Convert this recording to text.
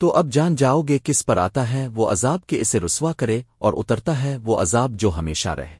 تو اب جان جاؤ گے کس پر آتا ہے وہ عذاب کے اسے رسوا کرے اور اترتا ہے وہ عذاب جو ہمیشہ رہے۔